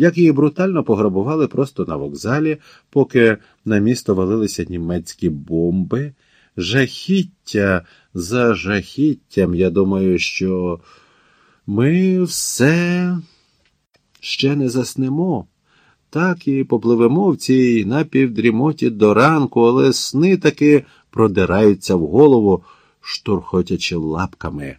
як її брутально пограбували просто на вокзалі, поки на місто валилися німецькі бомби. Жахіття за жахіттям, я думаю, що ми все ще не заснемо. Так і попливемо в цій напівдрімоті до ранку, але сни таки продираються в голову, штурхотячи лапками.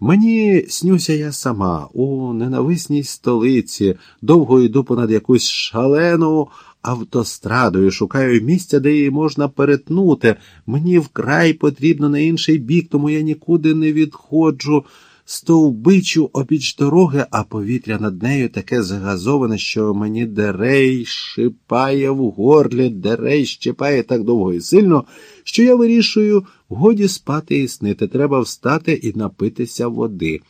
Мені снюся я сама у ненависній столиці, довго йду понад якусь шалену автострадою, шукаю місця, де її можна перетнути. Мені вкрай потрібно на інший бік, тому я нікуди не відходжу стовбичу обіч дороги, а повітря над нею таке загазоване, що мені дерей шипає в горлі, дерей щипає так довго і сильно, що я вирішую годі спати і снити. Треба встати і напитися води.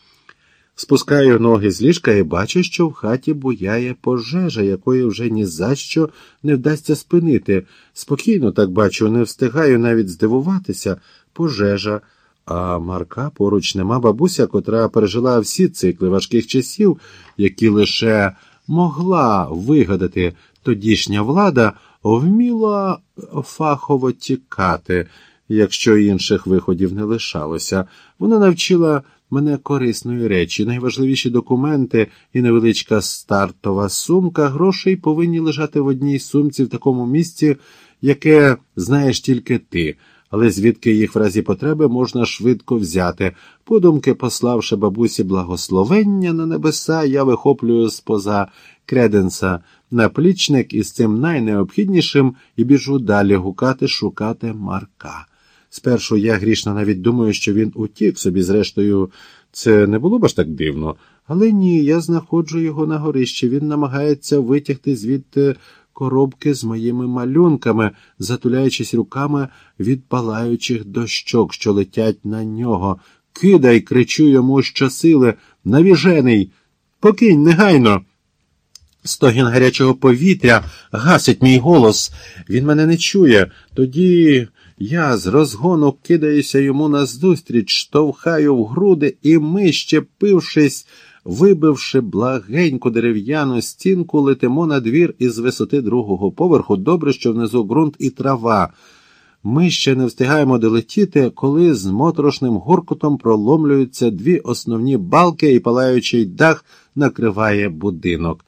Спускаю ноги з ліжка і бачу, що в хаті буяє пожежа, якої вже ні за що не вдасться спинити. Спокійно так бачу, не встигаю навіть здивуватися. Пожежа. А Марка поруч нема бабуся, котра пережила всі цикли важких часів, які лише могла вигадати тодішня влада, вміла фахово тікати, якщо інших виходів не лишалося. Вона навчила мене корисної речі, найважливіші документи і невеличка стартова сумка грошей повинні лежати в одній сумці в такому місці, яке знаєш тільки ти але звідки їх в разі потреби можна швидко взяти. Подумки, пославши бабусі благословення на небеса, я вихоплюю з поза креденса наплічник із цим найнеобхіднішим і біжу далі гукати, шукати Марка. Спершу я грішно навіть думаю, що він утік собі, зрештою, це не було б аж так дивно. Але ні, я знаходжу його на горищі. Він намагається витягти звідти коробки з моїми малюнками, затуляючись руками від палаючих дощок, що летять на нього. Кидай, кричу йому щосили, навіжений. Покинь негайно. Стогін гарячого повітря гасить мій голос. Він мене не чує. Тоді я з розгону кидаюся йому назустріч, штовхаю в груди, і ми, щепившись, вибивши благеньку дерев'яну стінку, летимо на двір із висоти другого поверху. Добре, що внизу ґрунт і трава. Ми ще не встигаємо долетіти, коли з моторошним гуркотом проломлюються дві основні балки і палаючий дах накриває будинок.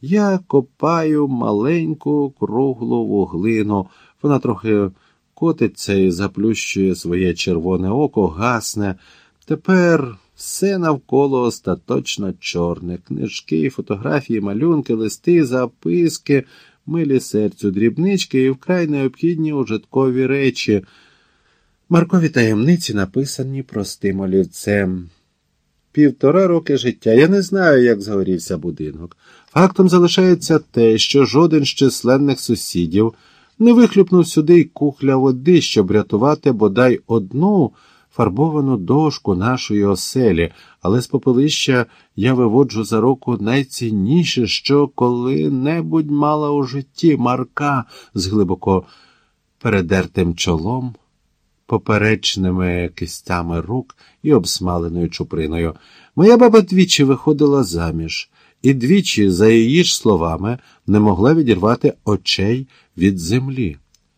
Я копаю маленьку круглу вуглину. Вона трохи котиться і заплющує своє червоне око, гасне. Тепер все навколо остаточно чорне. Книжки, фотографії, малюнки, листи, записки, милі серцю, дрібнички і вкрай необхідні ужиткові речі. Маркові таємниці написані простим олівцем. Півтора роки життя. Я не знаю, як згорівся будинок. Фактом залишається те, що жоден з численних сусідів не вихлюпнув сюди й кухля води, щоб рятувати бодай одну фарбовану дошку нашої оселі, але з попелища я виводжу за року найцінніше, що коли-небудь мала у житті Марка з глибоко передертим чолом, поперечними кистями рук і обсмаленою чуприною. Моя баба двічі виходила заміж, і двічі, за її ж словами, не могла відірвати очей від землі.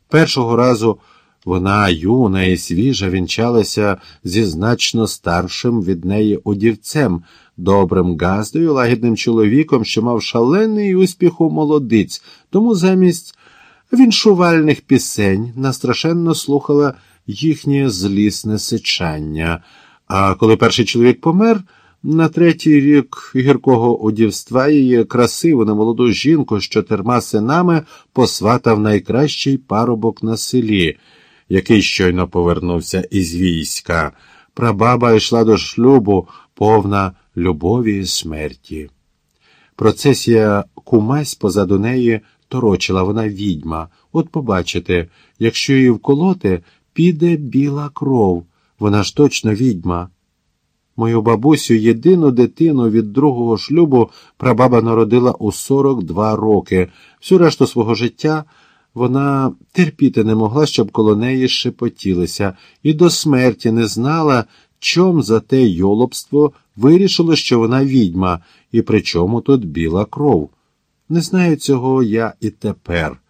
Першого разу. Вона юна і свіжа вінчалася зі значно старшим від неї удівцем, добрим газдою, лагідним чоловіком, що мав шалений успіх у молодиць, тому замість віншувальних пісень настрашенно слухала їхнє злісне сичання. А коли перший чоловік помер, на третій рік гіркого удівства її красиву немолоду жінку з чотирма синами посватав найкращий парубок на селі який щойно повернувся із війська. Прабаба йшла до шлюбу, повна любові і смерті. Процесія кумась позаду неї торочила вона відьма. От побачите, якщо її вколоти, піде біла кров. Вона ж точно відьма. Мою бабусю єдину дитину від другого шлюбу прабаба народила у 42 роки. Всю решту свого життя вона терпіти не могла, щоб коло неї шепотілися, і до смерті не знала, чом за те йолобство вирішило, що вона відьма, і при чому тут біла кров. Не знаю цього я і тепер.